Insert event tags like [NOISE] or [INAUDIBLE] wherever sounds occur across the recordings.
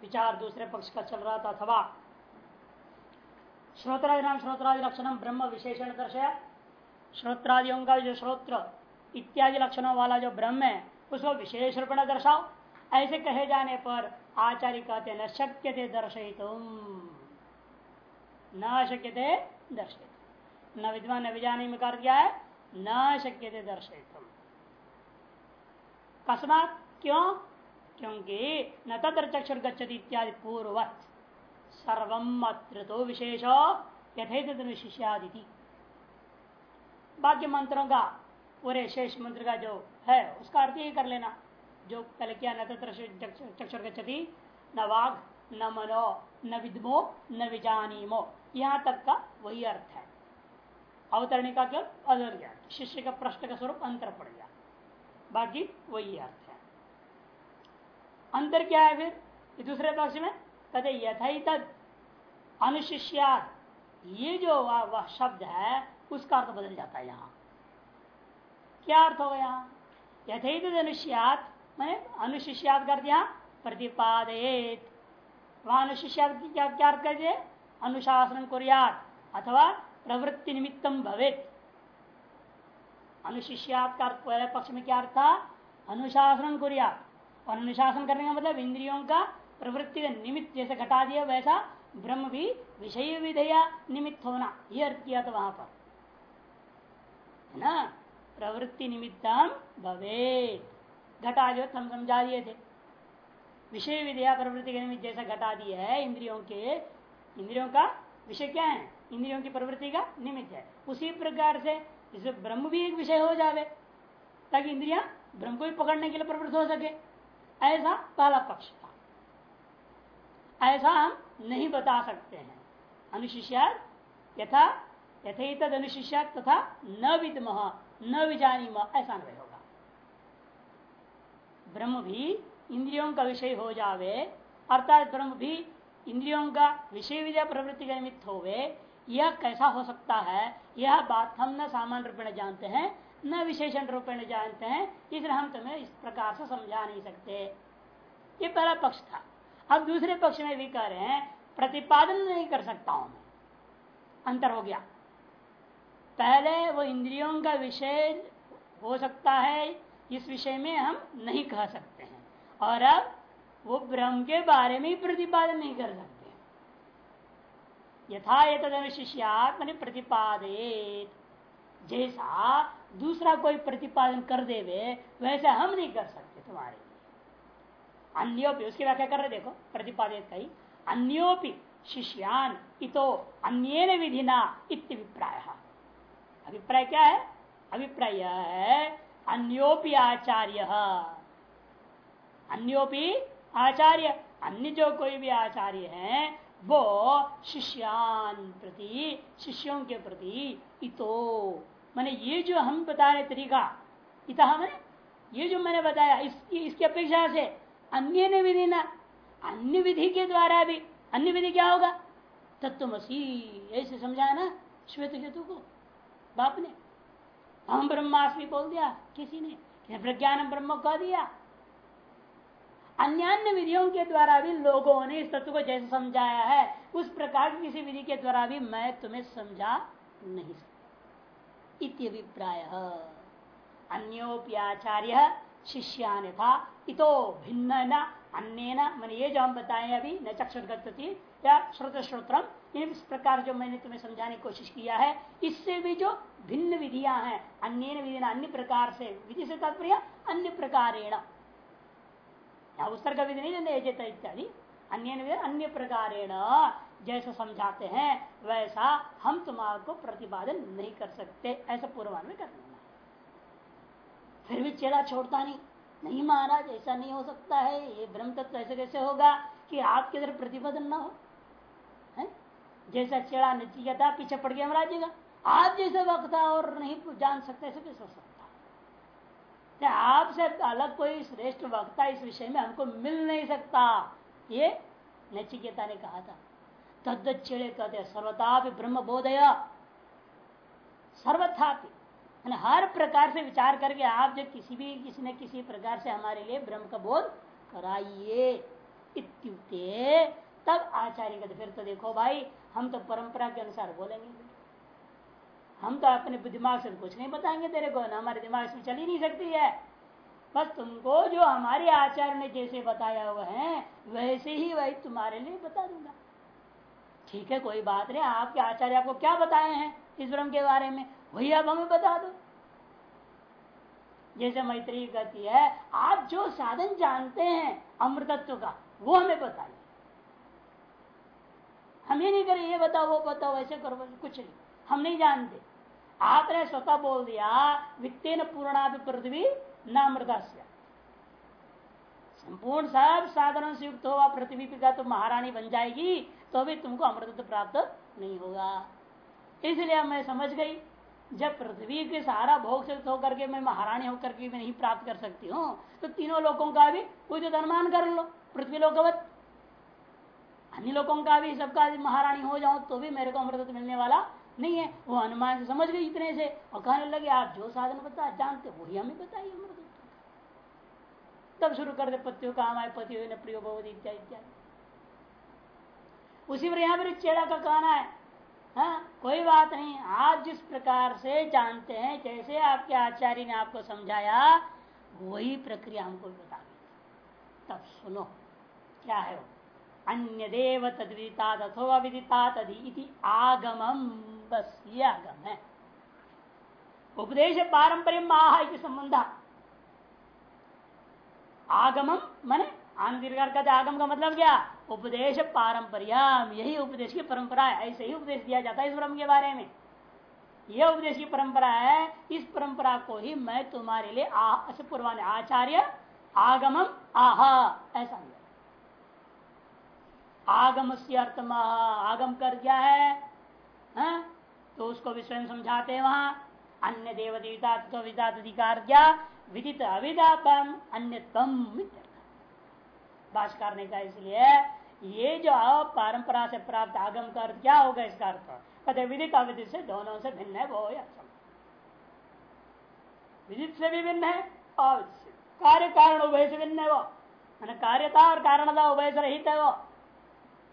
विचार दूसरे पक्ष का चल रहा था अथवा श्रोत्रादि नाम श्रोत्रादि लक्षण ब्रह्म विशेषण दर्शया। श्रोत्रादियों का जो श्रोत्र, इत्यादि लक्षणों वाला जो ब्रह्म है, उसको विशेष रूप में दर्शाओ। ऐसे कहे जाने पर आचार्य कहते न शक्य थे दर्शित न शक्य थे दर्शित न विद्वान न विजानी में कर दिया है, न शक्य थे दर्शित कस्मात क्यों? क्योंकि न तत्र चक्षुर गच्छति इत्यादि सर्वम अत्र तो विशेष यथेत शिष्यादि बाकी मंत्रों का पूरे शेष मंत्र का जो है, उसका अर्थ ही कर लेना। जो पहले किया, न तत्र चक्षुर गच्छति न वाघ न मनो, न विद्मो, न विजानीमो। यहाँ तक का वही अर्थ है। अवतरणी का क्या? अदर गया शिष्य का प्रश्न का स्वरूप अंतर पड़ गया। बाकी वही अर्थ है। अंतर क्या है फिर? दूसरे पक्ष में? कहते यथाई तद। अनुशिष्यात। ये जो वह शब्द है, उसका अर्थ बदल जाता है यहाँ। क्या अर्थ होगा यहाँ? यथाई तद अनुष्यात मैंने अनुशिष्यात कर दिया। प्रतिपादित वहाँ अनुशिष्यात क्या क्या अर्थ कर दिए? अनुशासन कुरियात। अथवा प्रवृत्ति निमित्तम भवेत। अनुशिष्यात का पहले पक्ष में क्या अर्थ था? अनुशासन कुरियात। और अनुशासन करने का मतलब इंद्रियों का प्रवृत्ति का निमित्त जैसे घटा दिया, वैसा ब्रह्म भी विषय विधेया निमित्त होना यह अर्थ किया था वहाँ पर। है ना? प्रवृत्ति निमित्तम भवे घटा जो हम समझा दिए थे। विषय विधेया प्रवृत्ति के निमित्त जैसा घटा दिया है इंद्रियों के, इंद्रियों का विषय क्या है? इंद्रियों की प्रवृत्ति का निमित्त है। उसी प्रकार से इसे ब्रह्म भी एक विषय हो जावे, ताकि इंद्रिया ब्रह्म को भी पकड़ने के लिए प्रवृत्त हो सके। ऐसा पहला पक्ष था ऐसा हम नहीं बता सकते हैं। अनुशिष्या यथा यथेत अनुशिष्या तथा न विदम, न विजानी ऐसा नहीं होगा। ब्रह्म भी इंद्रियों का विषय हो जावे, अर्थात ब्रह्म भी इंद्रियों का विषय विजय प्रवृत्ति का निमित्त होवे, यह कैसा हो सकता है? यह बात हम न सामान्य रूप में जानते हैं। न विशेषण रूप में जानते हैं इसलिए हम तुम्हें इस प्रकार से समझा नहीं सकते। ये पहला पक्ष था। अब दूसरे पक्ष में भी कह रहे हैं, प्रतिपादन नहीं कर सकता हूँ मैं। अंतर हो गया। पहले वो इंद्रियों का विषय हो सकता है, इस विषय में हम नहीं कह सकते हैं। और अब वो ब्रह्म के बारे में प्रतिपादन नहीं कर सकते यथा ये तद प्रतिपादित जैसा दूसरा कोई प्रतिपादन कर देवे, वैसे हम नहीं कर सकते तुम्हारे लिए। अन्योपि, उसकी व्याख्या कर रहे, देखो प्रतिपादित कही। अन्योपि, शिष्यान इतो अन्य विधिना इत्यभिप्राय। अभिप्राय क्या है? अभिप्राय है, अन्योपि आचार्य। अन्योपि आचार्य, अन्य जो कोई भी आचार्य है, वो शिष्यान प्रति, शिष्यों के प्रति इतो मैंने ये जो हम बता रहे तरीका, इतना मैंने? ये जो मैंने बताया इसकी इसकी अपेक्षा से अन्य ने विधि ना अन्य विधि के द्वारा भी, अन्य विधि क्या होगा? तत्वसी ऐसे समझाया ना, श्वेत केतु को, बाप ने। हम ब्रह्मास्मि बोल दिया, किसी ने प्रज्ञान ब्रह्म कह दिया। अन्य अन्य विधियों के द्वारा भी लोगों ने इस तत्व को जैसे समझाया है, उस प्रकार की किसी विधि के द्वारा भी मैं तुम्हें समझा नहीं सकता। इत्यभिप्राय अन्योप्याचार्य शिष्यान था इतो भिन्न न अन्य मन ये जो हम बताए अभी न चक्षुर्गति या श्रोत श्रोत्रम इस प्रकार जो मैंने तुम्हें समझाने की कोशिश किया है, इससे भी जो भिन्न विधियाँ हैं अन्य विधि अन्य प्रकार से, विधि से तात्पर्य, अन्य प्रकारेण। उत्तर का विधि नहीं देते इत्यादि। अन्य अन्य प्रकारेण। जैसा समझाते हैं, वैसा हम तुम्हारे प्रतिपादन नहीं कर सकते। ऐसा पूर्वान में कर लेना फिर भी चेला छोड़ता नहीं। नहीं महाराज, ऐसा नहीं हो सकता है। ये ब्रह्म तत्व ऐसे कैसे होगा कि आपके इधर प्रतिपादन ना हो? है? जैसा चेड़ा नचिकेता पीछे पड़ गया महाराज जी का, आप जैसे वक्ता और नहीं जान सकते, ऐसे कैसे हो सकता? आपसे अलग कोई श्रेष्ठ वक्ता इस विषय में हमको मिल नहीं सकता। ये नचिकेता ने कहा था। तद चिड़े कहते सर्वता ब्रह्म बोधय सर्वथा हर प्रकार से विचार करके आप जो किसी भी, किसी न किसी प्रकार से हमारे लिए ब्रह्म का बोध कराइए। तब आचार्य कहते, फिर तो देखो भाई, हम तो परंपरा के अनुसार बोलेंगे। हम तो अपने दिमाग से कुछ नहीं बताएँगे तेरे को, ना हमारे दिमाग से चल ही नहीं सकती है। बस तुमको जो हमारे आचार्य ने जैसे बताया हुआ है, वैसे ही वही तुम्हारे लिए बता दूँगा। ठीक है, कोई बात नहीं, आपके आचार्य आपको क्या बताए हैं इस ब्रह्म के बारे में? वही आप हमें बता दो। जैसे मैत्री कहती है, आप जो साधन जानते हैं अमृतत्व का, वो हमें बताइए। हम ये नहीं करें, ये बताओ, वो बताओ, ऐसे करो कुछ नहीं। हम नहीं जानते। आपने स्वतः बोल दिया, वित्तीन पूर्णा पृथ्वी न अमृता संपूर्ण सब साधनों से युक्त होगा, पृथ्वी का तो महारानी बन जाएगी। तो भी तुमको अमृतत्व प्राप्त नहीं होगा। इसलिए मैं समझ गई, जब पृथ्वी के सारा भोग से होकर के मैं महारानी होकर के मैं नहीं प्राप्त कर सकती हूँ तो तीनों लोगों का भी उचित अनुमान कर लो, पृथ्वी लोकवत। अन्य लोगों का भी, सबका महारानी हो जाऊँ तो भी मेरे को अमृत मिलने वाला नहीं है। वो अनुमान से समझ गई इतने से और कहने लगे, आप जो साधन बता, जानते वही हमें बताइए अमृत। तब शुरू कर दे पतियों काम आए पति ने प्रियो इत्यादि इत्यादि। उसी पर यहाँ पर चेड़ा का कहना है हाँ कोई बात नहीं, आप जिस प्रकार से जानते हैं, जैसे आपके आचार्य ने आपको समझाया, वही प्रक्रिया हमको बता दी तब सुनो, क्या है वो? अन्य देव तद्विदिता अथवा विदिता तदी आगम, बस ये आगम है। उपदेश पारंपरिक माह संबंध। आगम, माने आनंद का आगम का मतलब क्या? उपदेश पारंपरियम यही उपदेश की परंपरा है, ऐसे ही उपदेश दिया जाता है इस ब्रह्म के बारे में। यह उपदेश की परंपरा है, इस परंपरा को ही मैं तुम्हारे लिए पूर्वान आचार्य आगमम आह, ऐसा आगम से अर्थ आगम कर क्या है, हा? तो उसको भी स्वयं समझाते हैं वहाँ। अन्य देव देवता अधिकार क्या विदित अविदापम अन्य तम भाषकार ने कहा इसलिए ये जो परंपरा से प्राप्त आगम का अर्थ क्या होगा इसका अर्थ? कहते विदित अविदित से दोनों से भिन्न है, वो विदित से भी भिन्न है कार्य कारण उभय से भिन्न है वो। मैंने कार्यता और कारणता उभय से रहित है वो।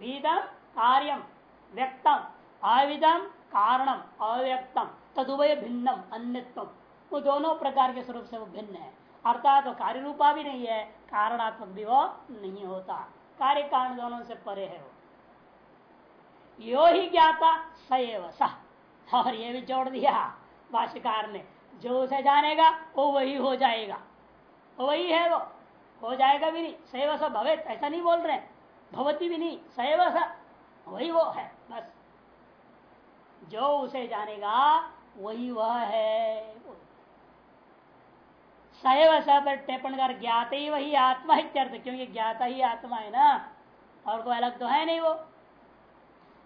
विदम कार्यम, व्यक्तम। अविदम कारणम, अव्यक्तम। तदुभय भिन्नम अन्यत्म वो दोनों प्रकार के स्वरूप से वो भिन्न है। अर्थात वो कार्य रूपा भी नहीं है, कारणात्मक भी वो नहीं होता। कार्य कारण दोनों से परे है वो। यो ही ज्ञाता सएव स और ये भी जोड़ दिया भाष्यकार ने। जो उसे जानेगा, वो वही हो जाएगा। वही है वो। हो जाएगा भी नहीं। सैव स भवे, ऐसा नहीं बोल रहे। भवती भी नहीं। सैव स वही वो है, बस। जो उसे जानेगा, वही वह है। सैव स पर कर ज्ञात ही वही आत्मा इत्यर्थ, क्योंकि ज्ञाता ही आत्मा है ना, और कोई अलग तो है नहीं वो।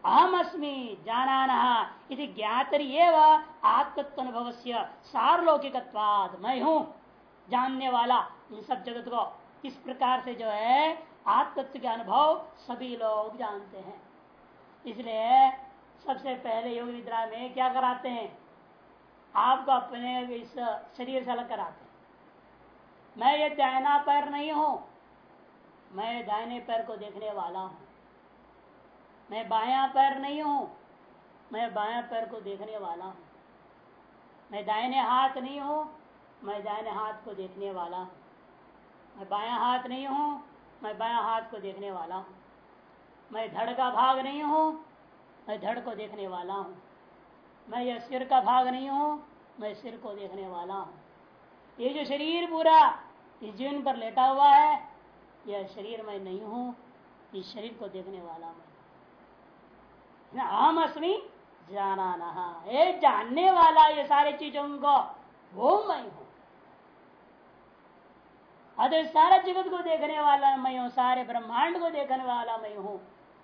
अहम अस्मी जाना इति ज्ञातरी आत्मत्व से सार्वलौकिक मैं हूँ, जानने वाला इन सब जगत को। इस प्रकार से जो है, आत्मत्व के अनुभव सभी लोग जानते हैं। इसलिए सबसे पहले योग निद्रा में क्या कराते हैं? आपको अपने इस शरीर से अलग कराते मैं ये दायना पैर नहीं हूँ, मैं दाहिने पैर को देखने वाला हूँ। मैं बाया पैर नहीं हूँ, मैं बाया पैर को देखने वाला हूँ। मैं दाहिने हाथ नहीं हूँ, मैं दाहिने हाथ को देखने वाला हूँ। मैं बाया हाथ नहीं हूँ, मैं बाया हाथ को देखने वाला हूँ। मैं धड़ का भाग नहीं हूँ, मैं धड़ को देखने वाला हूँ। मैं यह सिर का भाग नहीं हूँ, मैं सिर को देखने वाला हूँ। ये जो शरीर पूरा इस जीवन पर लेटा हुआ है, यह शरीर मैं नहीं हूँ, इस शरीर को देखने वाला मैं आम अस्मी जाना नहा ये जानने वाला ये सारे चीज़ों को, वो मैं हूँ। अरे सारा जगत को देखने वाला मैं हूँ, सारे ब्रह्मांड को देखने वाला मैं हूँ।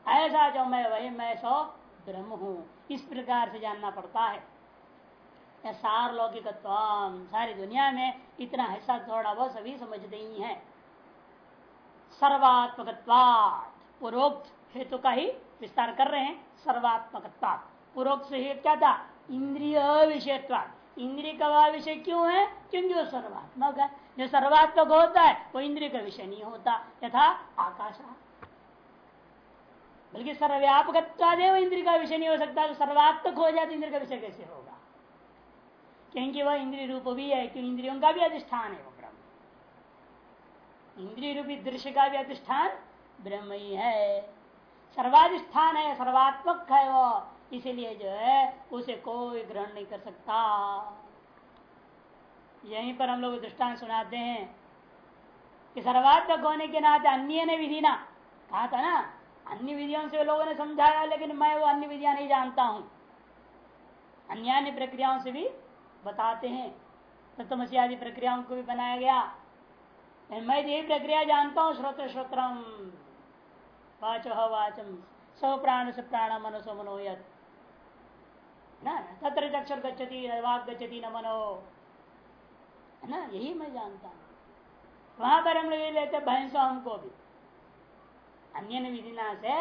ऐसा जो मैं, वही मैं सो ब्रह्म हूँ। इस प्रकार से जानना पड़ता है। सार लौकिक सारी दुनिया में इतना हिस्सा थोड़ा बहुत सभी समझते ही है। सर्वात्मक पूर्वोक्त हेतु का ही विस्तार कर रहे हैं सर्वात्मक पूर्वोक्त से क्या था? इंद्रिय विषयत्व इंद्रिय का विषय क्यों है? क्योंकि वो सर्वात्मक है। जो सर्वात्मक होता है, वो इंद्रिय का विषय नहीं होता। यथा आकाश। बल्कि सर्वव्यापकत्वादेव इंद्रिय का विषय नहीं हो सकता। तो सर्वात्मक हो जाए तो इंद्रिय का विषय कैसे होगा? क्योंकि वह, इंद्रिय रूप भी है क्योंकि इंद्रियों का भी अधिष्ठान है वो ब्रह्म। इंद्रिय रूपी दृश्य का भी अधिष्ठान ब्रह्म ही है। सर्वाधिष्ठान है, सर्वात्मक है वो। इसीलिए जो है, उसे कोई ग्रहण नहीं कर सकता। यहीं पर हम लोग दृष्टान सुनाते हैं कि सर्वात्मक होने के नाते अन्य ने विधि ना। कहा था ना, अन्य विधियों से लोगों ने समझाया, लेकिन मैं वो अन्य विधियाँ नहीं जानता हूँ। अन्य प्रक्रियाओं से भी बताते हैं। तत्वसी आदि प्रक्रियाओं को भी बनाया गया। मैं यही प्रक्रिया जानता हूँ, श्रोत्र श्रोत्रम। वाचो वाचम। सौ प्राण से प्राण मनसो मनोयत ना, तत्र चक्षर गच्छति वाक गच्छति, न मनो। है ना, यही मैं जानता हूँ। वहाँ पर हम लोग ये लेते भैंसो हमको भी। अन्य विधिना से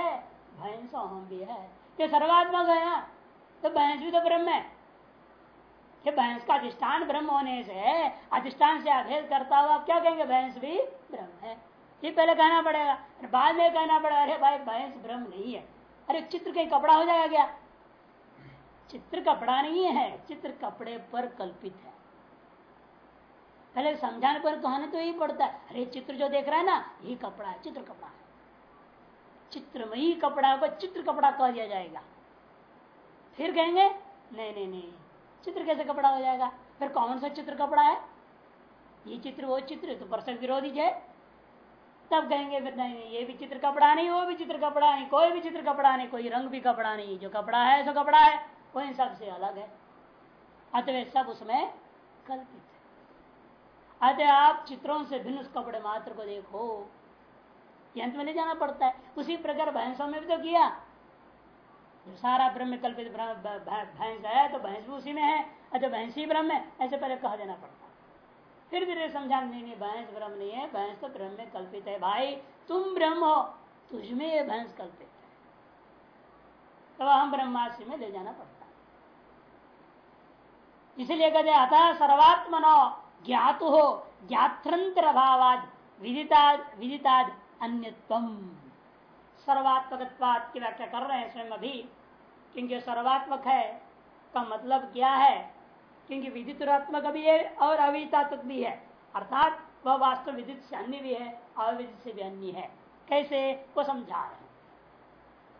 भैंसो हम भी है। ये सर्वात्मक है ना? तो भैंस भी तो ब्रह्म है। भैंस का अधिष्ठान ब्रह्म होने से, अधिष्ठान से अभेद करता हुआ क्या कहेंगे? भैंस भी ब्रह्म है। ये पहले कहना पड़ेगा बाद में कहना पड़ेगा, अरे भाई, भैंस ब्रह्म नहीं है। अरे चित्र कहीं कपड़ा हो जाएगा क्या? चित्र कपड़ा नहीं है, चित्र कपड़े पर कल्पित है। पहले समझाने पर कहना तो यही पड़ता है, अरे चित्र जो देख रहा है ना, यही कपड़ा है, चित्र कपड़ा है। चित्रमयी कपड़ा को चित्र कपड़ा कह दिया जाएगा। फिर कहेंगे, नहीं नहीं नहीं चित्र कैसे कपड़ा हो जाएगा? फिर कौन सा चित्र कपड़ा है। ये चित्र, वो चित्र तो परसक विरोधी है तब कहेंगे फिर नहीं ये भी चित्र कपड़ा नहीं, वो भी चित्र कपड़ा नहीं, कोई भी चित्र कपड़ा नहीं, कोई रंग भी कपड़ा नहीं, जो कपड़ा है, सो कपड़ा है। वो इन सबसे अलग है। अतः सब उसमें कल्पित है। अतः आप चित्रों से भिन्न उस कपड़े मात्र को देखो। यंत्र में ले जाना पड़ता है। उसी प्रकार भैंसों में भी तो किया। सारा ब्रह्म कल्पित भैंस है तो भैंस भी उसी में है। अच्छा भैंस ही ब्रह्म है, ऐसे पहले कह देना पड़ता फिर धीरे समझा नहीं नहीं, भैंस ब्रह्म नहीं है, भैंस तो ब्रह्म में कल्पित है। भाई, तुम ब्रह्म हो, तुझमें ये भैंस कल्पित है। तो हम ब्रह्माशी में ले जाना पड़ता इसीलिए कहते अतः सर्वात्मनो ज्ञातु हो ज्ञातंत्र भावाद विदिताद विदिताद अन्यत्वम। सर्वात्मक की व्याख्या कर रहे हैं स्वयं अभी। क्योंकि सर्वात्मक है, का मतलब क्या है? क्योंकि विदितात्मक भी है और अविदितात्मक भी है। अर्थात, वह वास्तव विदित से अन्य भी है अविदित से भी अन्य है। कैसे? वो समझा रहे हैं।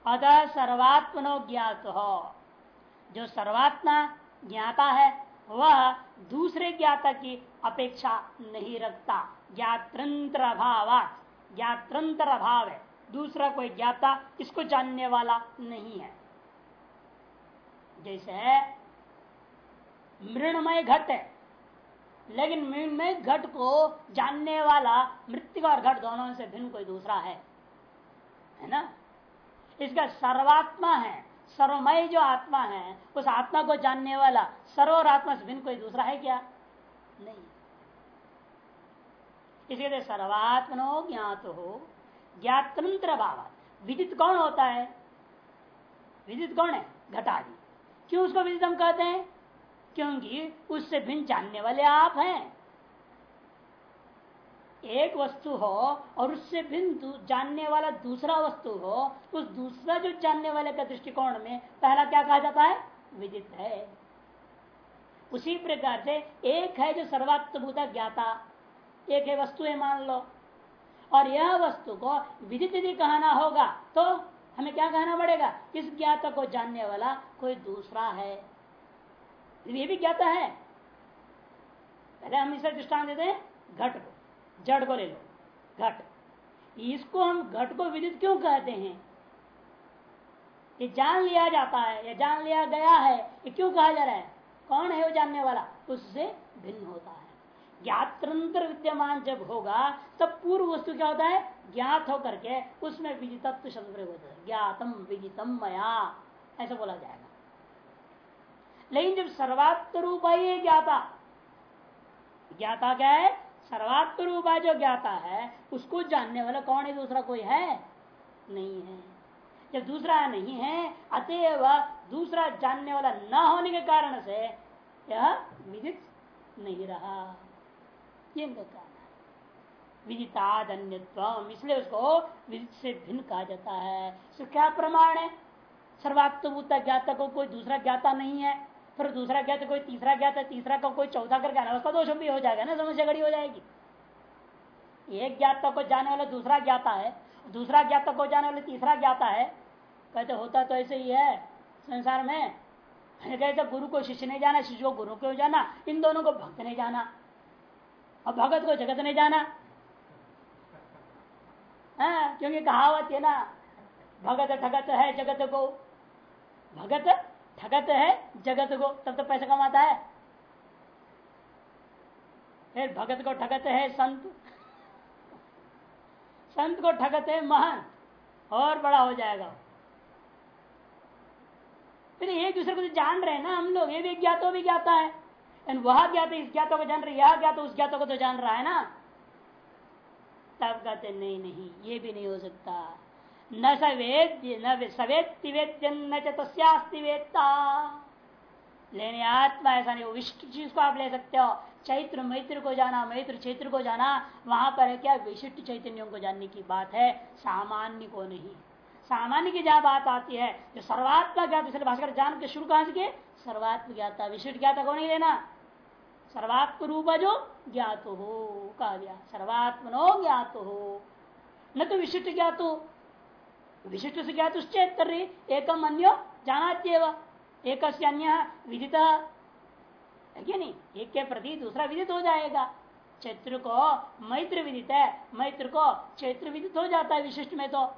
अतः सर्वात्मनो ज्ञात। हो जो सर्वात्मा ज्ञाता है, वह दूसरे ज्ञाता की अपेक्षा नहीं रखता। ज्ञातंत्र अभाव ज्ञातंत्र अभाव है। दूसरा कोई ज्ञाता इसको जानने वाला नहीं है। जैसे मृणमय घट है, लेकिन मृणमय घट को जानने वाला मृत्यु और घट दोनों से भिन्न कोई दूसरा है है ना? इसका सर्वात्मा है, सर्वमय जो आत्मा है, उस आत्मा को जानने वाला सर्व और आत्मा से भिन्न कोई दूसरा है क्या? नहीं। इसलिए सर्वात्मनो ज्ञात। हो ज्ञातंत्र भाव विदित कौन होता है? विदित कौन है? घटादि। क्यों उसको विदित हम कहते हैं? क्योंकि उससे भिन्न जानने वाले आप हैं। एक वस्तु हो और उससे भिन्न जानने वाला दूसरा वस्तु हो, उस दूसरा जो जानने वाले का दृष्टिकोण में पहला क्या कहा जाता है? विदित है। उसी प्रकार से एक है जो सर्वात्मभूता ज्ञाता। एक है वस्तु है, मान लो। और यह वस्तु को विदित यदि कहना होगा तो हमें क्या कहना पड़ेगा? इस ज्ञाता को जानने वाला कोई दूसरा है। ये भी ज्ञाता है। पहले हम इसे दृष्टान देते हैं, घट को, जड़ को ले लो, घट। इसको हम घट को विदित क्यों कहते हैं? ये जान लिया जाता है, या जान लिया गया है, ये क्यों कहा जा रहा है? कौन है वो जानने वाला? उससे भिन्न होता है ज्ञातंत्र विद्यमान जब होगा, तब पूर्व वस्तु क्या होता है? ज्ञात होकर के उसमें विदितत्व शब्द प्रयोग होता है। ज्ञातम विदितम मया। ऐसा बोला जाएगा। लेकिन जब सर्वात्म रूप ज्ञाता ज्ञाता क्या है? सर्वात्म रूप जो ज्ञाता है, उसको जानने वाला कौन है? दूसरा कोई है? नहीं है। जब दूसरा नहीं है, अतएव दूसरा जानने वाला न होने के कारण से यह विदित नहीं रहा। ये इनका कहना है। विदिताद अन्यत्व इसलिए उसको विदित से भिन्न कहा जाता है। इसका क्या प्रमाण है? सर्वात्मभूता ज्ञाता को कोई दूसरा ज्ञाता नहीं है। फिर दूसरा ज्ञाता कोई तीसरा ज्ञाता, तीसरा का कोई चौथा करके अनावस्था दोष भी हो जाएगा ना समस्या खड़ी हो जाएगी। एक ज्ञाता को जाने वाला दूसरा ज्ञाता है, दूसरा ज्ञाता को जाने वाला तीसरा ज्ञाता है। कहते, होता तो ऐसे ही है संसार में। कहते गुरु को शिष्य नहीं जाना, शिष्य को गुरु को जाना, इन दोनों को भक्त नहीं जाना। और भगत को जगत नहीं जाना। हाँ, क्योंकि कहावत है ना भगत ठगत है जगत को। भगत ठगत है जगत को तब तो पैसा कमाता है। फिर भगत को ठगत है संत। संत को ठगत है महान और बड़ा हो जाएगा। फिर एक दूसरे को तो जान रहे हैं ना हम लोग ये भी ज्ञातो भी ज्ञाता है। वह ज्ञात इस ज्ञातों को जान रहे, यह ज्ञात उस ज्ञातों को तो जान रहा है ना? तब कहते, नहीं नहीं, ये भी नहीं हो सकता। न सवेद्य, न सवेत्ति वेद्य न वेत्ता। लेने आत्मा ऐसा नहीं विशिष्ट चीज़ को आप ले सकते हो। चैत्र मैत्र को जाना, मैत्र चैत्र को जाना, वहाँ पर है क्या? विशिष्ट चैतन्यों को जानने की बात है, सामान्य को नहीं। सामान्य की जहाँ बात आती है, जो सर्वात्मा ज्ञात भाषकर जान के शुरू कहाँ से सर्वात्म ज्ञाता, विशिष्ट ज्ञाता को नहीं लेना। सर्वात्म रूप जो ज्ञात हो कहा गया सर्वात्मनो ज्ञात। हो न तो विशिष्ट ज्ञात। हो विशिष्ट से ज्ञात चेत कर रही, एकम अन्य जाना एक अन्य विदित। नहीं? एक के प्रति दूसरा विदित हो जाएगा। चैत्र को मैत्र विदित है। मैत्र को चैत्र विदित हो जाता है विशिष्ट में तो।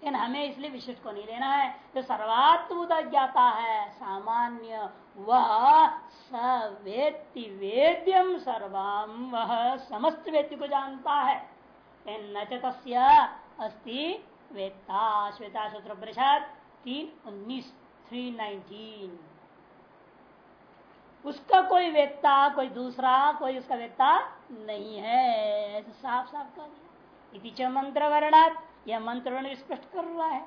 लेकिन हमें इसलिए विशिष्ट को नहीं लेना है। जो सर्वात्मूत ज्ञाता है, सामान्य, वह सवेत्ति वेद्यम सर्वम वह समस्त व्यक्ति को जानता है। न अस्ति वेत्ता, श्वेता सूत्र परिषद तीन, उन्नीस थ्री नाइनटीन उसका कोई वेत्ता, कोई दूसरा, कोई उसका वेत्ता नहीं है। साफ़ साफ़ कर दिया। मंत्र वर्णात यह मंत्र स्पष्ट कर रहा है।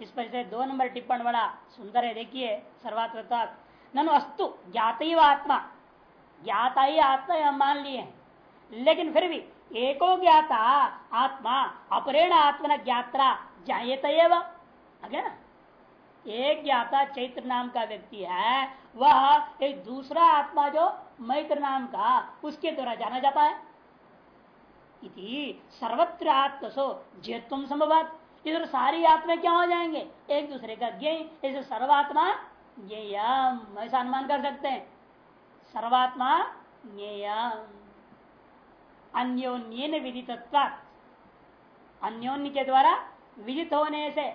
इस पर से दो नंबर टिप्पण बड़ा सुंदर है, देखिए सर्वात्मता ननु अस्तु ज्ञात ही आत्मा। ज्ञाता ही आत्मा हम मान लिए हैं। लेकिन फिर भी एको ज्ञाता आत्मा, अपरेण आत्मा ज्ञात्रा जायत ना। एक ज्ञाता चैत्र नाम का व्यक्ति है, वह एक दूसरा आत्मा जो मैत्र नाम का, उसके द्वारा जाना जाता है। इति सर्वत्र आत्मसो जेत्व संभवत इधर सारी आत्मा क्या हो जाएँगे? एक दूसरे का ज्ञ ऐसे सर्वात्मा ज्ञेयम। ऐसा अनुमान कर सकते हैं। सर्वात्मा ज्ञेयम। अन्योन्य विदित अन्योन्य के द्वारा विदित होने से।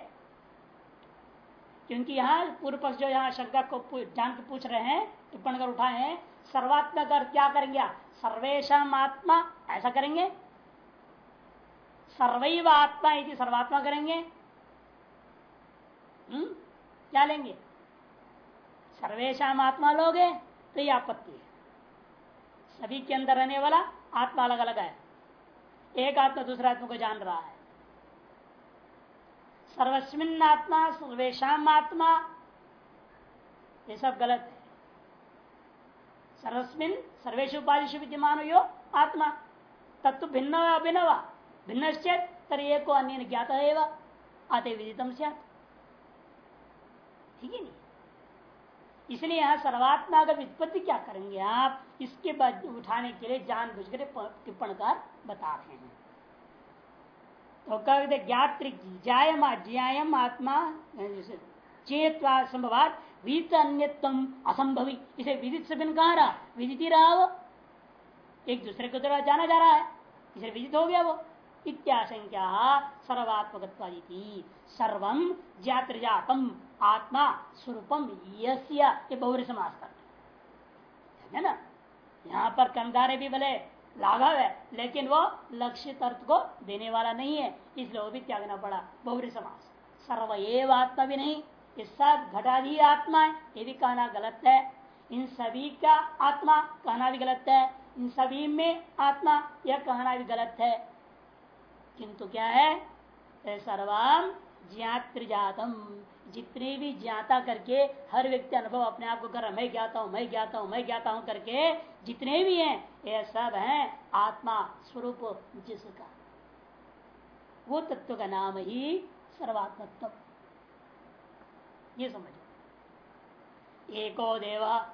क्योंकि यहाँ पूर्व पक्ष जो यहाँ शंका को जान के पूछ रहे हैं, टिप्पण कर उठाए हैं, सर्वात्मा कर क्या करेंगे सर्वेशम आत्मा। ऐसा करेंगे? सर्वैव आत्मा यदि सर्वात्मा करेंगे? हम्म? क्या लेंगे? सर्वेशा आत्मा लोगे तो ये आपत्ति है। सभी के अंदर रहने वाला आत्मा अलग अलग है। एक आत्मा दूसरा आत्मा को जान रहा है। सर्वस्मिन आत्मा सर्वेशम आत्मा, ये सब गलत है। सर्वस्मिन सर्वेश उपाधि विद्यमान हो आत्मा। तत्व भिन्न अभिनव भिन्न तरी एक अन्य ज्ञात है आते विदितम से ठीक है इसलिए यहाँ सर्वात्मा का व्युत्पत्ति क्या करेंगे आप? इसके बाद उठाने के लिए जान बुझ कर टिप्पणकार बता रहे हैं। तो कहते ज्ञात जायम ज्यायम आत्मा चेतवा संभवात विदित अन्यत्म असंभवी। इसे विदित से बिन कहा रहा विदित रहा वो एक दूसरे को तरह जाना जा रहा है। इसे विदित हो गया वो। इत्याशंका सर्वात्मक सर्वम जातम आत्मा स्वरूपम ये बहुरी समास है ना? यहाँ पर कंधारे भी भले लाघव है, लेकिन वो लक्षित अर्थ को देने वाला नहीं है। इसलिए वो भी त्यागना पड़ा बहुरी समास सर्व एव आत्मा भी नहीं, ये सब घटाधी आत्मा है, ये भी कहना गलत है। इन सभी का आत्मा कहना भी गलत है। इन सभी में आत्मा यह कहना भी गलत है। किंतु क्या है? सर्वाम ज्ञात्र जातम जितने भी ज्ञाता करके हर व्यक्ति अनुभव अपने आप को कर मैं ज्ञाता हूँ, मैं ज्ञाता हूँ, मैं ज्ञाता हूँ करके जितने भी हैं, ये सब हैं आत्मा स्वरूप जिसका। वो तत्व का नाम ही सर्वात्मत्व। ये समझो। एको देव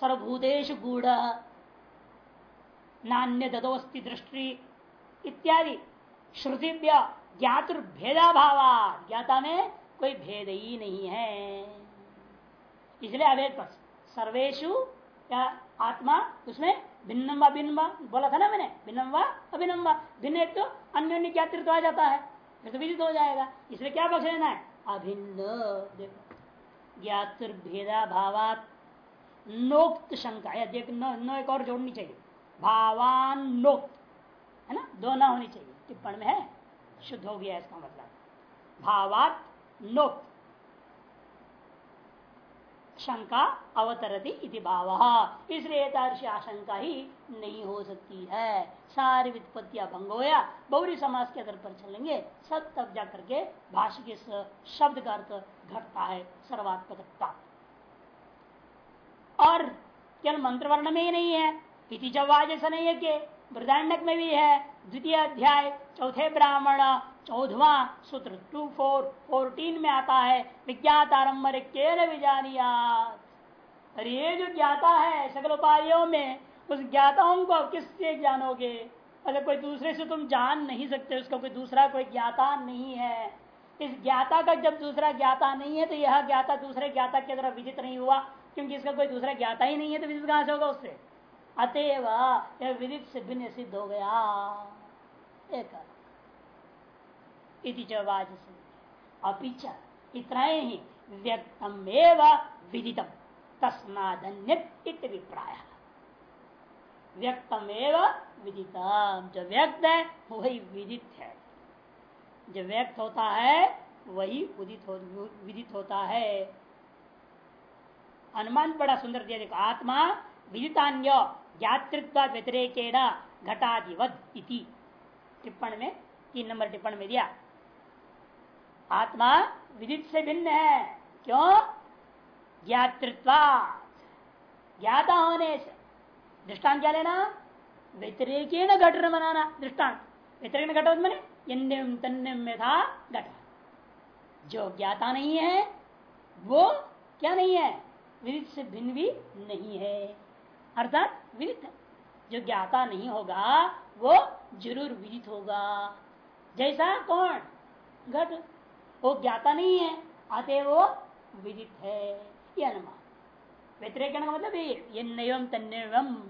सर्वभूतेश गूढ़ नान्य ददोस्ति दृष्टि इत्यादि। श्रुतिव्य ज्ञातुर्भेदा भावा ज्ञाता में कोई भेद ही नहीं है। इसलिए अवेद पर सर्वेशु या आत्मा, उसमें भिन्न व भिन्न बोला था ना मैंने भिन्न व अभिन्न भिन्न एक तो अन्य ज्ञातृत्व आ जाता है, फिर तो विदित हो जाएगा। इसलिए क्या पक्ष लेना है? अभिन्न, देखो। ज्ञातुर्भेदा भावात नोक्त शंका या देख नो एक और जोड़नी चाहिए। भावान नोक्त, है ना? दो ना होनी चाहिए। टिप्पण में है। शुद्ध हो गया इसका मतलब। भावात नोक्त शंका अवतरती इति भाव। इसलिए आशंका ही नहीं हो सकती है। सारी वित्पत्तियाँ भंग होया बहुरी समाज के आधार पर चलेंगे सब तब जाकर के भाष्य के शब्द का अर्थ घटता है, सर्वात्मकता। और केवल मंत्र वर्ण में ही नहीं है। इति जवाब जैसा नहीं है कि वृदांडक में भी है। द्वितीय अध्याय चौथे ब्राह्मण चौधवा सूत्र टू फोर फोर्टीन में आता है विज्ञात आरंभ विजानियात। अरे ये जो ज्ञाता है, सकल उपायों में, उस ज्ञाताओं को किससे जानोगे? अगर कोई दूसरे से तुम जान नहीं सकते, उसका कोई दूसरा कोई ज्ञाता नहीं है। इस ज्ञाता का जब दूसरा ज्ञाता नहीं है तो यह ज्ञाता दूसरे ज्ञाता की तरह विदित नहीं हुआ, क्योंकि इसका कोई दूसरा ज्ञाता ही नहीं है तो विदित कहाँ से होगा उससे? अतएव यह विदित से भिन्न सिद्ध हो गया। एक अपिच इतना ही व्यक्तम विदितम। तस्मादन्य विप्राय व्यक्तम विदितम। जो व्यक्त है वही विदित है। जो व्यक्त होता है वही उदित हो, विदित होता है। अनुमान बड़ा सुंदर दिया। देखो आत्मा विदितान्य ज्ञातृत्व व्यतिरेक घटाधिवत इति। टिप्पण में, तीन नंबर टिप्पण में दिया। आत्मा विदित से भिन्न है। क्यों? ज्ञातृत्व ज्ञाता होने से। दृष्टांत क्या लेना? व्यतिरेक घट बनाना। दृष्टांत। व्यतिरेक घट मैंने यन्यम तन्यम था घट जो ज्ञाता नहीं है, वो क्या नहीं है? विदित से भिन्न भी नहीं है। अर्थात विदित है। जो ज्ञाता नहीं होगा, वो ज़रूर विदित होगा। जैसा कौन? घट। वो ज्ञाता नहीं है आते वो विदित है। ये अनुमान। व्यतिरेक का मतलब ये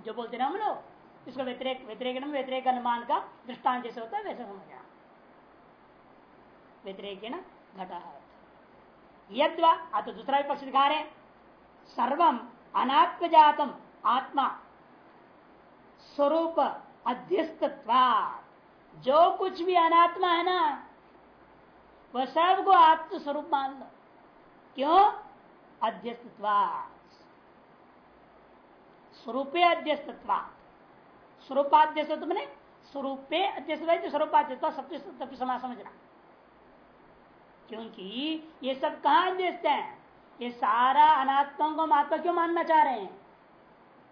जो बोलते ना हम लोग, इसको व्यतिरेक व्यतिरेक अनुमान का दृष्टान जैसे होता है, वैसे समझना व्यतिरेक घटा यद्वा तो दूसरा भी पक्ष दिखा रहे सर्वम अनात्म जातम आत्मा, स्वरूप, अध्यस्तत्वा, जो कुछ भी अनात्मा है ना, वह सबको आत्म स्वरूप मान लो। क्यों? अध्यस्तत्वा। स्वरूपे अध्यस्तत्वा। स्वरूपाध्यस्त मैंने स्वरूपे अध्यस्त स्वरूपाध्यस्त सबसे समाज समझना। क्योंकि ये सब कहा अध्यस्त है? ये सारा अनात्मा को हम आत्मा क्यों मानना चाह रहे हैं?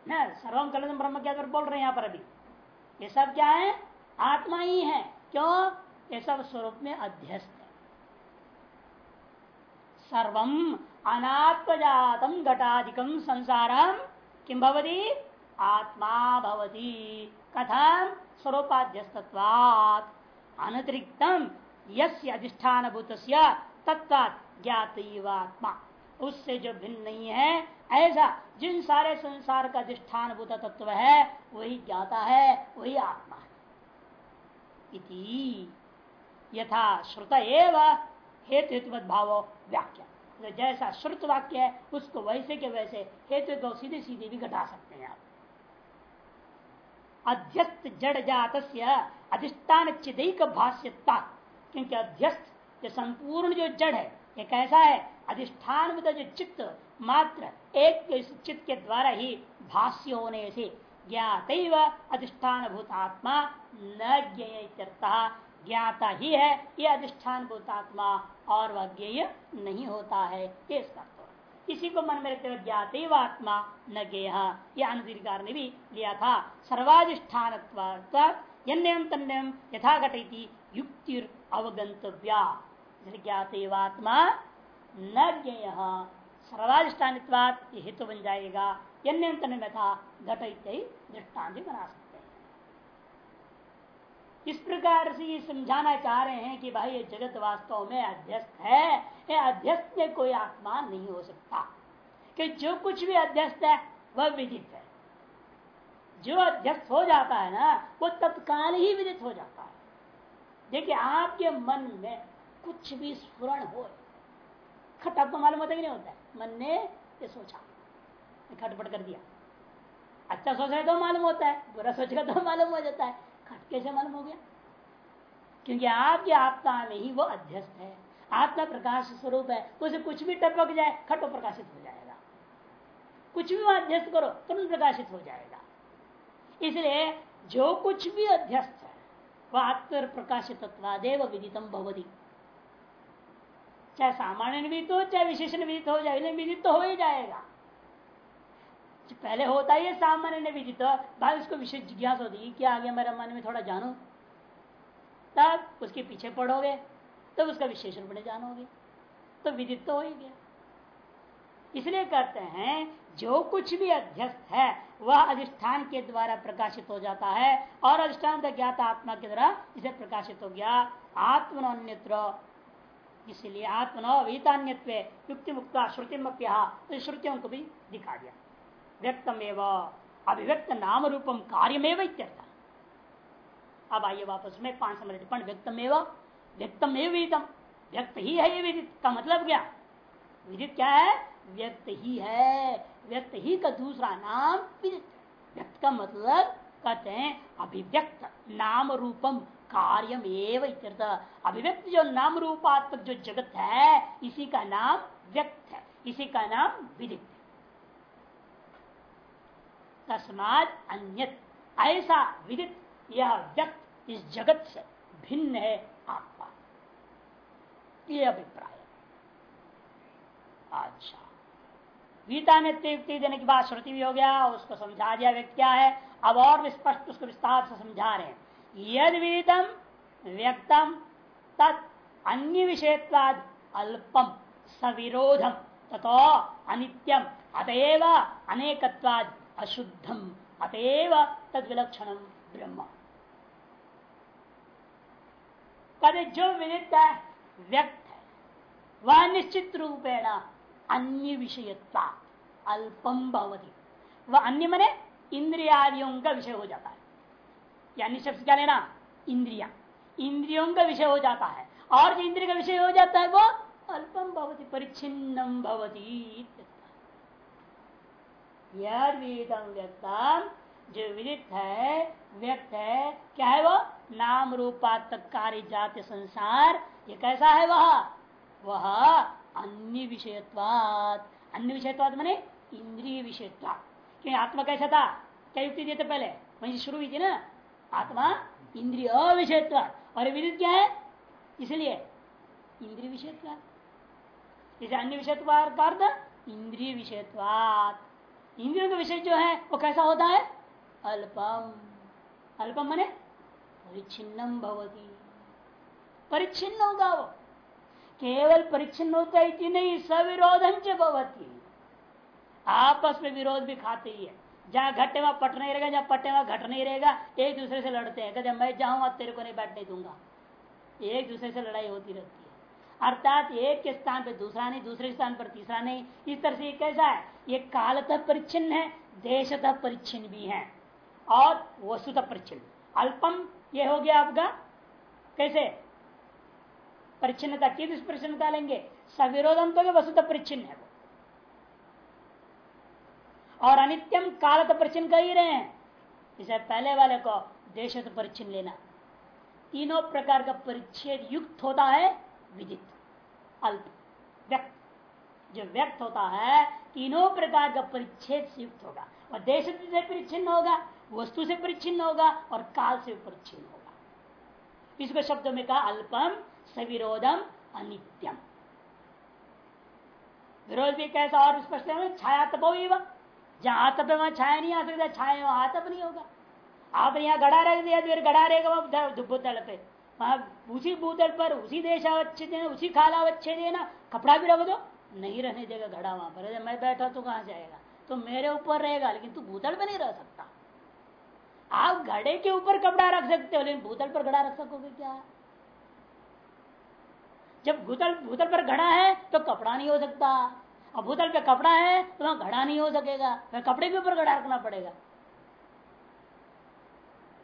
ना सर्वम कल ब्रह्म क्या बोल रहे हैं यहाँ पर अभी। ये सब क्या है? आत्मा ही है। क्यों? ये सब स्वरूप में अध्यस्त है। सर्वम अनात्मजातम घटाधिकम संसारम किम भवती? आत्मा भवती। कथम स्वरूपाध्यस्तवात अनतिरिक्तम यस्य अधिष्ठान भूत तत्व ज्ञात आत्मा उससे जो भिन्न नहीं है ऐसा जिन सारे संसार का अधिष्ठान भूत तत्व है, वही ज्ञाता है, वही आत्मा है। इति यथा श्रुत एव हेतु भाव व्याख्या। तो जैसा श्रुत वाक्य है, उसको वैसे के वैसे हेतु को सीधे सीधे भी घटा सकते हैं आप। अध्यस्त जड़ जात अधिष्ठान चिदैक भाष्यता। क्योंकि अध्यस्त संपूर्ण जो जड़ है ये कैसा है? अधिष्ठान जो चित्त, मात्र एक चित्त के द्वारा ही भाष्य होने से ज्ञात अधिष्ठान भूत आत्मा न ज्ञ ज्ञाता ही है, ये अधिष्ठान भूतात्मा और वह ज्ञेय नहीं होता है। ये इसी को मन में रखते हुए ज्ञाते आत्मा न गेह यह अनुदीर्घकार ने भी लिया था। सर्वाधिष्ठान यथा घटी युक्ति अवगंतव्या ज्ञाते आत्मा न ज्ञेय सर्वाधिष्ठान हेतु बन जाएगा यन्यम तन्यम यथा घट इत्यादि दृष्टान भी बना सकते हैं इस प्रकार से ये समझाना चाह रहे हैं कि भाई ये जगत वास्तव में अध्यस्त है, ये अध्यस्त में कोई आत्मा नहीं हो सकता। कि जो कुछ भी अध्यस्त है, वह विदित है। जो अध्यस्त हो जाता है ना, वो तत्काल ही विदित हो जाता है। देखिए, आपके मन में कुछ भी स्फुरण हो खट आपको मालूम होता कि नहीं होता। है मन ने ये सोचा खटपट कर दिया। अच्छा सोच रहे तो मालूम होता है, बुरा सोचेगा तो मालूम हो जाता है। खट कैसे मालूम हो गया? क्योंकि आपकी आत्मा में ही वो अध्यस्त है। आत्मा प्रकाश स्वरूप है, उसे कुछ भी टपक जाए, खटो प्रकाशित हो जाएगा। कुछ भी वो अध्यस्त करो, तुरंत प्रकाशित हो जाएगा। इसलिए जो कुछ भी अध्यस्त है, वह आत्म प्रकाशित देव विदितम भवती। चाहे सामान्य विदित हो, चाहे विशेषण विदित हो जाए विदित तो हो ही जाएगा। पहले होता ही सामान्य विदित भाई उसको विशेष जिज्ञास होती है क्या आगे मेरे मन में थोड़ा जानो? तब उसके पीछे पढ़ोगे तब उसका विशेषण पढ़े जानोगे तो विदित तो हो ही गया। इसलिए कहते हैं, जो कुछ भी अध्यस्त है, वह अधिष्ठान के द्वारा प्रकाशित हो जाता है, और अधिष्ठान का ज्ञात आत्मा के द्वारा इसे प्रकाशित हो गया आत्मन्यत्र इसलिए आत्मनो वीतान्यत्व युक्ति मुक्त श्रुति तो को भी दिखा दिया। व्यक्तमेव, अभिव्यक्त नाम रूपम कार्यमेव इत्यर्थ। अब आइए वापस में पाँच नंबर टिप्पण, व्यक्तमेव व्यक्तमेव विदितम व्यक्त ही है ये विदित, का मतलब क्या? विदित क्या है? व्यक्त ही है, व्यक्त ही का दूसरा नाम विदित। व्यक्त का मतलब कहते हैं अभिव्यक्त नाम रूपम कार्यम एवं अभिव्यक्त जो नाम रूपात्मक जो जगत है, इसी का नाम व्यक्त है, इसी का नाम विदित तस्माद अन्य ऐसा विदित, यह व्यक्त इस जगत से भिन्न है आत्मा। ये अभिप्राय अच्छा। गीता ने युक्ति देने के बाद श्रुति भी हो गया, उसको समझा दिया व्यक्त क्या है। अब और भी स्पष्ट उसको विस्तार से समझा रहे हैं। यद विदितम व्यक्तम तत् अन्य विषयत्वाद अल्पम सविरोधम तथो अनित्यम, अतएव अनेकत्वाद अशुद्धम अतएव तद विलक्षण ब्रह्म। कभी जो विदित है व्यक्त है, वह निश्चित रूपेण अन्य विषयत्वा अल्पम भवती। वह अन्य मने इंद्रियादियों का विषय हो जाता है। यानी शब्द क्या लेना? इंद्रिया। इंद्रियों का विषय हो जाता है। और जो इंद्रिय का विषय हो जाता है, वो अल्पम भवती परिच्छिन्नम भवती जो विदित है, व्यक्त है, क्या है वो? नाम रूपात्मक कार्य जाति संसार। ये कैसा है वह? वह अन्य विषयत्वाद अन्य विषयत्वाद मैंने इंद्रिय विषयत्वाद क्योंकि आत्मा कैसा था? क्या युक्ति देते पहले? वही शुरू हुई थी ना? आत्मा इंद्रिय अविषयत्वाद और विदित क्या है? इसलिए इंद्रिय विषयत्वाद इसे अन्य विषयत्वाद का अर्थ इंद्रिय विषयत्वाद इंद्रियों का विषय जो है, वो कैसा होता है? अल्पम। अल्पम मने परिच्छिन्नम भवती। परिच्छिन्न होगा वो। केवल परिच्छिन्न होता है नहीं सविरोधन भवती। आपस में विरोध भी खाते ही है। जहाँ घटे वहाँ पट नहीं रहेगा, जहाँ पटे वहाँ घट नहीं रहेगा, एक दूसरे से लड़ते हैं। कहते मैं जाऊँगा तेरे को नहीं बैठने दूँगा। एक दूसरे से लड़ाई होती रहती है। अर्थात एक के स्थान पर दूसरा नहीं, दूसरे स्थान पर तीसरा नहीं। इस तरह से कैसा है? ये कालतः परिच्छिन्न है, देशतः परिच्छिन्न भी है। और वस्तुतः परिच्छिन्न। अल्पम ये हो गया आपका। कैसे? परिच्छिन्नता किस परिच्छिन्नता लेंगे सविरोधम तो वस्तुतः परिच्छिन्न है। और अनित्यम काल तो परिचिन कर ही रहे हैं। इसे पहले वाले को देश तो परिचिन लेना। तीनों प्रकार का परिच्छेद युक्त होता है, विदित, अल्प, व्यक्त। जो व्यक्त होता है, तीनों प्रकार का परिच्छेद से युक्त होगा। और देश से परिच्छिन्न होगा, वस्तु से परिच्छिन्न होगा और काल से परिच्छिन्न होगा। इसको शब्द में कहा अल्पम, सविरोधम, अनित्यम। विरोध भी कैसा और स्पष्ट छाया तप जहाँ तप वहाँ छाया नहीं आ सकता, छाया वहाँ तप नहीं होगा। आपने यहाँ गड़ा रख दिया फिर गड़ा रहेगा भूतल पे। वहाँ उसी भूतल पर उसी देशावच्छेद उसी खालावच्छेद देना कपड़ा भी रख दो। नहीं रहने देगा घड़ा वहाँ पर। मैं बैठा तो कहाँ जाएगा? तो मेरे ऊपर रहेगा, लेकिन तू भूतल पे नहीं रह सकता। आप घड़े के ऊपर कपड़ा रख सकते हो, लेकिन भूतल पर घड़ा रख सकोगे क्या? जब भूतल भूतल पर घड़ा है तो कपड़ा नहीं हो सकता। और भूतल पे कपड़ा है तो वहाँ घड़ा नहीं हो सकेगा। फिर कपड़े के ऊपर घड़ा रखना पड़ेगा।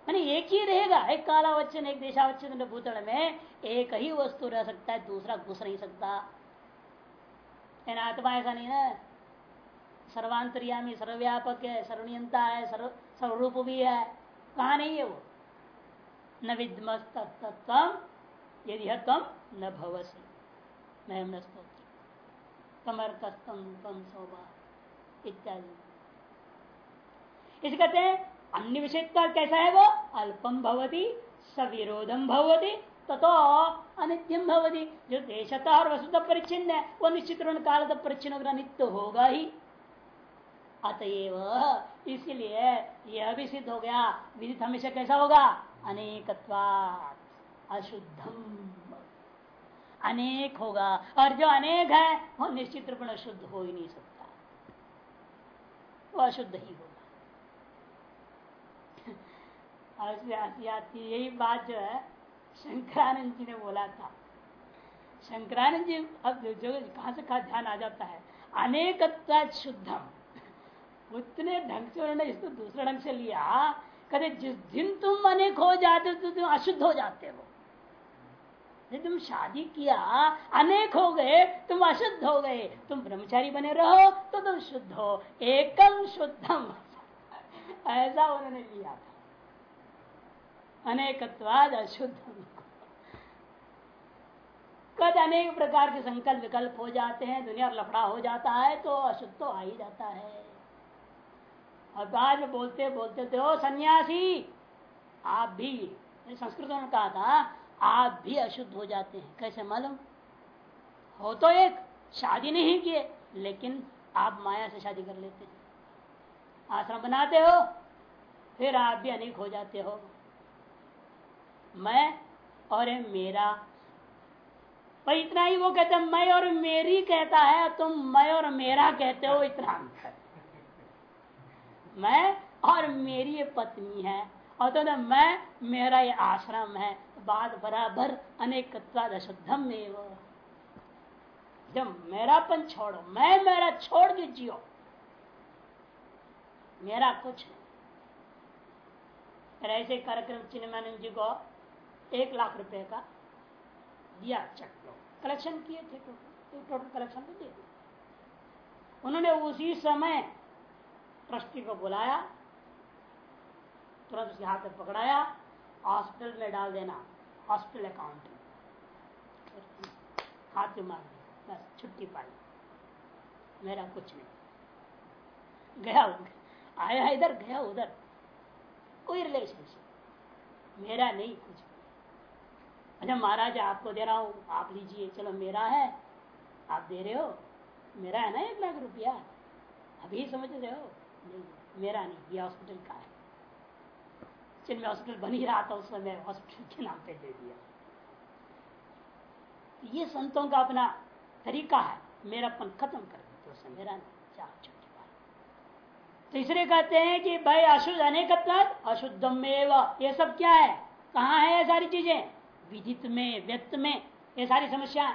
यानी एक ही रहेगा, एक कालावचन एक देशावचन भूतल में, एक ही वस्तु रह सकता है, दूसरा घुस नहीं सकता। आत्मा ऐसा नहीं ना। सर्वांतरियामी, सर्वव्यापक है, सर्वनियंता है, सर्व, सर्वरूप भी है। कहा नहीं है वो? न यदि तम न भवसी। न कमर कस्तम तम सोभा इत्यादि। इसे कहते हैं, अन्य विषयता कैसा है वो? अल्पम भवती सविरोधम भवती तथो अनित्यम भवती। जो देशता और वसुता परिचिन्न है, वो निश्चित रूप काल परिचिन नित्य होगा ही। अतएव इसलिए यह भी सिद्ध हो गया। विदित हमेशा कैसा होगा? अनेकत्वात् अशुद्धम अनेक होगा और जो अनेक है वो निश्चित रूप में शुद्ध हो ही नहीं सकता। वो अशुद्ध ही होगा। और इसलिए आती यही बात जो है, शंकरानंद जी ने बोला था। शंकरानंद जी, अब जो कहा से कहा ध्यान आ जाता है? अनेक शुद्धम। [LAUGHS] उतने ढंग से उन्होंने इसको दूसरे ढंग से लिया, कदे जिस दिन तुम अनेक हो जाते हो तो तुम अशुद्ध हो जाते हो। जब तुम शादी किया, अनेक हो गए, तुम अशुद्ध हो गए, तुम ब्रह्मचारी बने रहो तो तुम शुद्ध हो, एकम शुद्धम। ऐसा उन्होंने लिया था। अनेकत्वाद अशुद्ध कद अनेक प्रकार के संकल्प विकल्प हो जाते हैं, दुनिया लफड़ा हो जाता है तो अशुद्ध तो आ ही जाता है। और बाद में बोलते बोलते थे, ओ सन्यासी, आप भी संस्कृत में कहा था आप भी अशुद्ध हो जाते हैं। कैसे मालूम? हो तो एक, शादी नहीं किए, लेकिन आप माया से शादी कर लेते हैं। आश्रम बनाते हो, फिर आप भी अनेक हो जाते हो। मैं और मेरा, पर इतना ही वो कहते मैं और मेरी कहता है, तुम मैं और मेरा कहते हो, इतना मैं और मेरी पत्नी है और तो मैं, मेरा ये आश्रम है। बात बराबर अनेक अशुद्धम वो जब मेरापन छोड़ो, मैं मेरा छोड़ के जियो मेरा कुछ नहीं। ऐसे कार्यक्रम चिन्मानंद जी को एक लाख रुपए का दिया, चेक कलेक्शन किए थे टोटल। कलेक्शन तो दे उन्होंने उसी समय ट्रस्टी को बुलाया। तुरंत उसके हाथ में पकड़ाया, हॉस्पिटल में डाल देना, हॉस्पिटल अकाउंट। में हाथ मार दिया, बस छुट्टी पाई। मेरा कुछ नहीं। गया आया इधर, गया उधर। कोई रिलेशनशिप मेरा नहीं कुछ अच्छा महाराज, आपको दे रहा हूँ, आप लीजिए। चलो, मेरा है। आप दे रहे हो? मेरा है ना एक लाख रुपया? अभी समझ रहे हो? नहीं, मेरा नहीं। ये हॉस्पिटल का है। चल मैं हॉस्पिटल बन ही रहा था उस समय हॉस्पिटल के नाम पे दे दिया। ये संतों का अपना तरीका है, मेरा पन खत्म कर उससे मेरा तो कहते हैं कि भाई अशुद्ध अनेक अशुद्धम ये सब क्या है? कहाँ है ये सारी चीज़ें? विदित में, व्यक्त में, ये सारी समस्या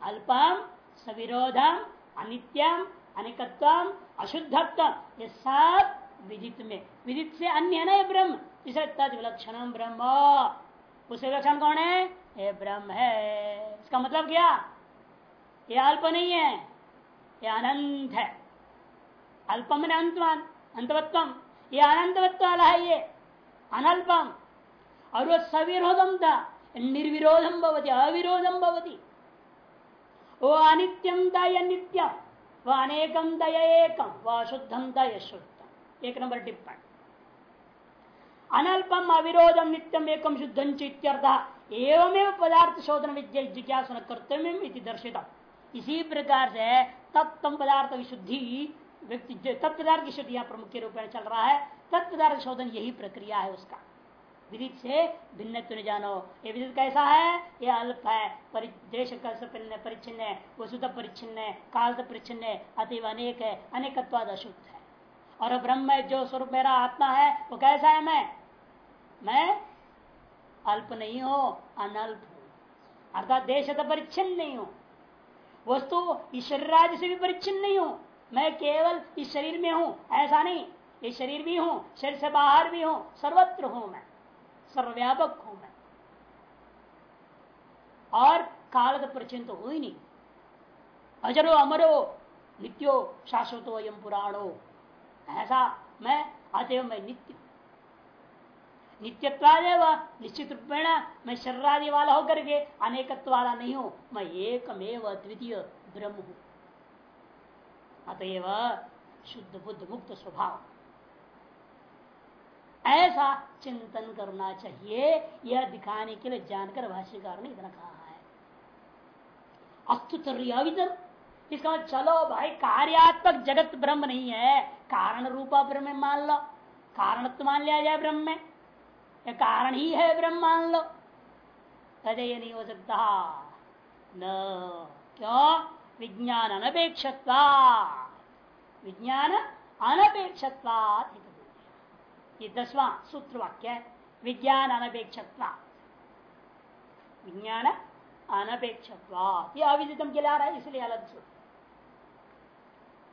अल्पम, सविरोधम, अनित्यम, अनिकत्वम, अशुद्धत्व, ये सब विदित में। विदित से अन्य है ना ये ब्रह्म? इसे तद विलक्षण ब्रह्म। उसे विलक्षण कौन है? ये ब्रह्म है। इसका मतलब क्या? ये अल्प नहीं है, ये अनंत है। अल्पम ने अंतवान, अंतवत्वम। ये अनंतवत्व वाला है ये, अनल्पम। और वो सविरोधम था, निर्विरोधम भवती, अविरोधम भवती। वो अनित्यम नित्यम। वह अनेकम दय एकम। वह शुद्धम दय शुद्धम। एक नंबर टिप्पणी अनल्पम अविरोधम नित्यम एकम शुद्धम चित्यर्थ एवं पदार्थ शोधन विद्या जिज्ञासन कर्तव्य दर्शित इसी प्रकार से तत्व पदार्थ विशुद्धि व्यक्ति तत्पदार्थ की शुद्धि यहाँ प्रमुख रूप में चल रहा है। तत्पदार्थ शोधन यही प्रक्रिया है उसका। विदित से भिन्न न जानो। ये विदित कैसा है? ये अल्प है। परिदेश परिच्छिन्न है। वसुध परिच्छिन्न है। काल परिच्छिन्न है। अतिव अनेक है। अनेकत्वाद अशुद्ध है। और ब्रह्म जो स्वरूप मेरा आत्मा है, वो कैसा है मैं? मैं अल्प नहीं हूँ, अनल्प हूँ। अर्थात देश परिच्छिन्न नहीं हूँ। वस्तु इस शरीर से भी परिच्छिन्न नहीं हूँ। मैं केवल इस शरीर में हूँ, ऐसा नहीं। ये शरीर भी हूँ, शरीर से बाहर भी हूँ, सर्वत्र हूँ मैं, सर्वव्यापक हूँ मैं। और काल तो परिचय तो हो ही नहीं। अजरो अमरो नित्यो शाश्वतो एम पुराणो। ऐसा मैं अतएव मैं नित्य नित्यत्वादेव निश्चित रूपेण मैं शरीरादि वाला होकर के अनेकत्व वाला नहीं हूँ, मैं एकमेव द्वितीय ब्रह्म हूँ। अतएव शुद्ध बुद्ध मुक्त स्वभाव। ऐसा चिंतन करना चाहिए, यह दिखाने के लिए जानकर भाष्यकार ने इतना कहा है। अस्तुतम इसका मतलब चलो भाई, कार्यात्मक जगत ब्रह्म नहीं है, कारण रूपा ब्रह्म मान लो। कारण मान लिया जाए ब्रह्म में। यह कारण ही है ब्रह्म मान लो कदे ये नहीं हो सकता। न, क्यों? विज्ञान अनपेक्षत्वा विज्ञान अनपेक्षत्वा ये दसवां सूत्र वाक्य है, विज्ञान अनपेक्षत्वा विज्ञान अनपेक्षत्वा ये अविदितम के रहा है, इसलिए अलग सूत्र।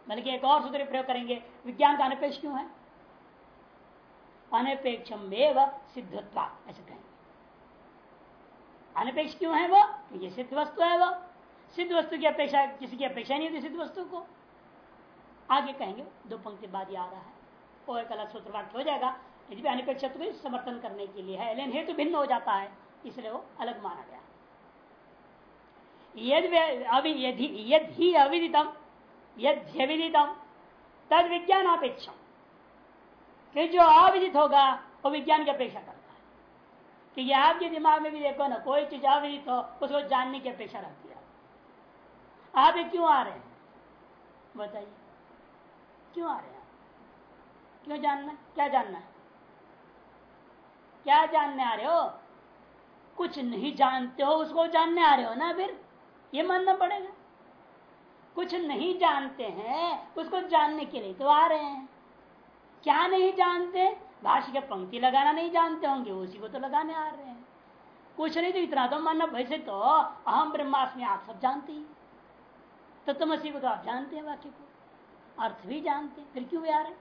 बल्कि एक और सूत्र प्रयोग करेंगे, विज्ञान का अनपेक्ष क्यों है? अनपेक्षम सिद्धत्वा, ऐसे कहेंगे। अनपेक्ष क्यों है वो? ये सिद्ध वस्तु है वो। सिद्ध वस्तु की अपेक्षा, किसी की अपेक्षा नहीं होती सिद्ध वस्तु को। आगे कहेंगे, दो पंक्ति बाद आ रहा है। वो एक अलग सूत्र वाक्य हो जाएगा। यदि भी अनिपेक्ष समर्थन करने के लिए है, लेकिन हेतु भिन्न हो जाता है, इसलिए वो अलग माना गया। यदि यदि अविदितम, यद्यविदितम तद विज्ञान अपेक्षा कि जो अविदित होगा, वो विज्ञान की अपेक्षा करता है। क्योंकि आपके दिमाग में भी देखो ना, कोई चीज़ अविदित हो, उसको जानने की अपेक्षा रखती है। आप ये क्यों आ रहे हैं? बताइए। क्यों आ रहे हैं क्यों जानना? क्या जानना है? क्या जानने आ रहे हो? कुछ नहीं जानते हो, उसको जानने आ रहे हो ना फिर? ये मानना पड़ेगा। कुछ नहीं जानते हैं, उसको जानने के लिए तो आ रहे हैं। क्या नहीं जानते? भाषा के पंक्ति लगाना नहीं जानते होंगे, उसी को तो लगाने आ रहे हैं। कुछ नहीं तो इतना तो मानना, वैसे तो अहम ब्रह्मास्मि आप सब जानते ही। तो तुम को तो आप जानते हैं वाक्य को। अर्थ भी जानते हैं, फिर क्यों भी आ रहे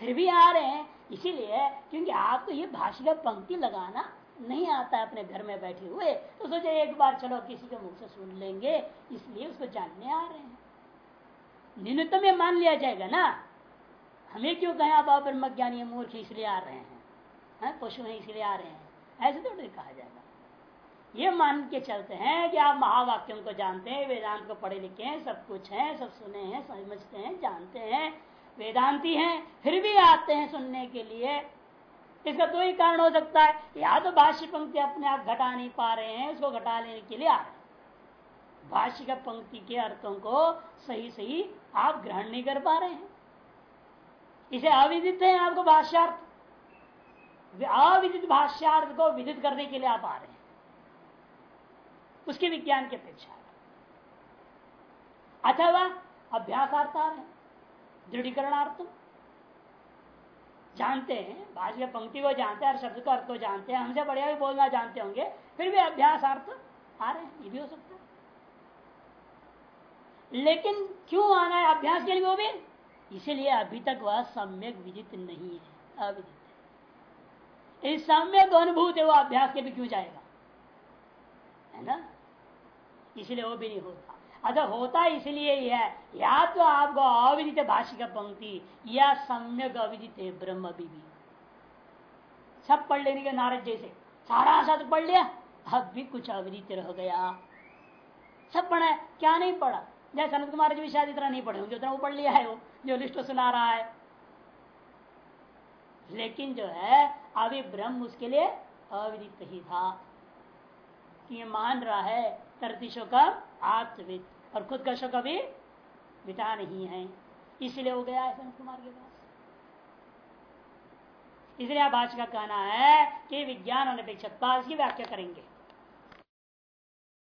फिर भी आ रहे हैं, इसीलिए क्योंकि आपको ये भाषा पंक्ति लगाना नहीं आता है अपने घर में बैठे हुए तो सोचे एक बार चलो किसी के मुख से सुन लेंगे, इसलिए उसको जानने आ रहे हैं। न्यूनतम मान लिया जाएगा ना हमें क्यों कहें आप ब्रह्म ज्ञानी मूर्ख इसलिए आ रहे हैं? है? पशु है इसलिए आ रहे हैं। ऐसे तो नहीं कहा जाएगा। ये मान के चलते हैं कि आप महावाक्यों को जानते हैं, वेदांत को पढ़े लिखे हैं, सब कुछ है, सब सुने हैं, समझते हैं, जानते हैं, वेदांती हैं, फिर भी आते हैं सुनने के लिए। इसका दो ही कारण हो सकता है या तो भाष्य पंक्ति अपने आप घटा नहीं पा रहे हैं उसको घटा लेने के लिए आ रहे भाष्य पंक्ति के अर्थों को सही सही आप ग्रहण नहीं कर पा रहे हैं। इसे अविदित है आपको भाष्यार्थ। अविदित भाष्यार्थ को विदित करने के लिए आप आ रहे हैं। उसके विज्ञान की अपेक्षा अथवा अभ्यासार्थ आ रहे हैं दृढ़ीकरणार्थ जानते हैं, भाष्य पंक्ति को जानते हैं, और शब्द का अर्थ को जानते हैं, हमसे बढ़िया भी बोलना जानते होंगे, फिर भी अभ्यासार्थ आ रहे हैं, ये भी हो सकता है। लेकिन क्यों आना है अभ्यास के लिए वो भी? इसीलिए अभी तक वह सम्यक विदित नहीं है अविदित है। इस सम्यक अनुभूत है वो अभ्यास के भी क्यों जाएगा? है ना? इसलिए वो भी नहीं होता। अतः होता इसलिए है या तो आपको अविदित भाषिक पंक्ति या सम्यक अविदित ब्रह्म भी, भी। सब पढ़ लेने के नारद जैसे। सारा सत पढ़ लिया अब भी कुछ अविदित रह गया। सब पढ़ा है क्या नहीं पढ़ा? जैसे सनत कुमार जी भी शायद इतना नहीं पढ़े होंगे उतना वो पढ़ लिया है वो। जो लिस्ट सुना रहा है। लेकिन जो है, अभी ब्रह्म उसके लिए अविदित ही था। कि ये मान रहा है तरतीशो का आत्मविद। और खुद का शो कभी मिटा नहीं है। इसलिए हो गया है कुमार के पास। इसलिए आप आज का कहना है कि विज्ञान अनपेक्षता की व्याख्या करेंगे।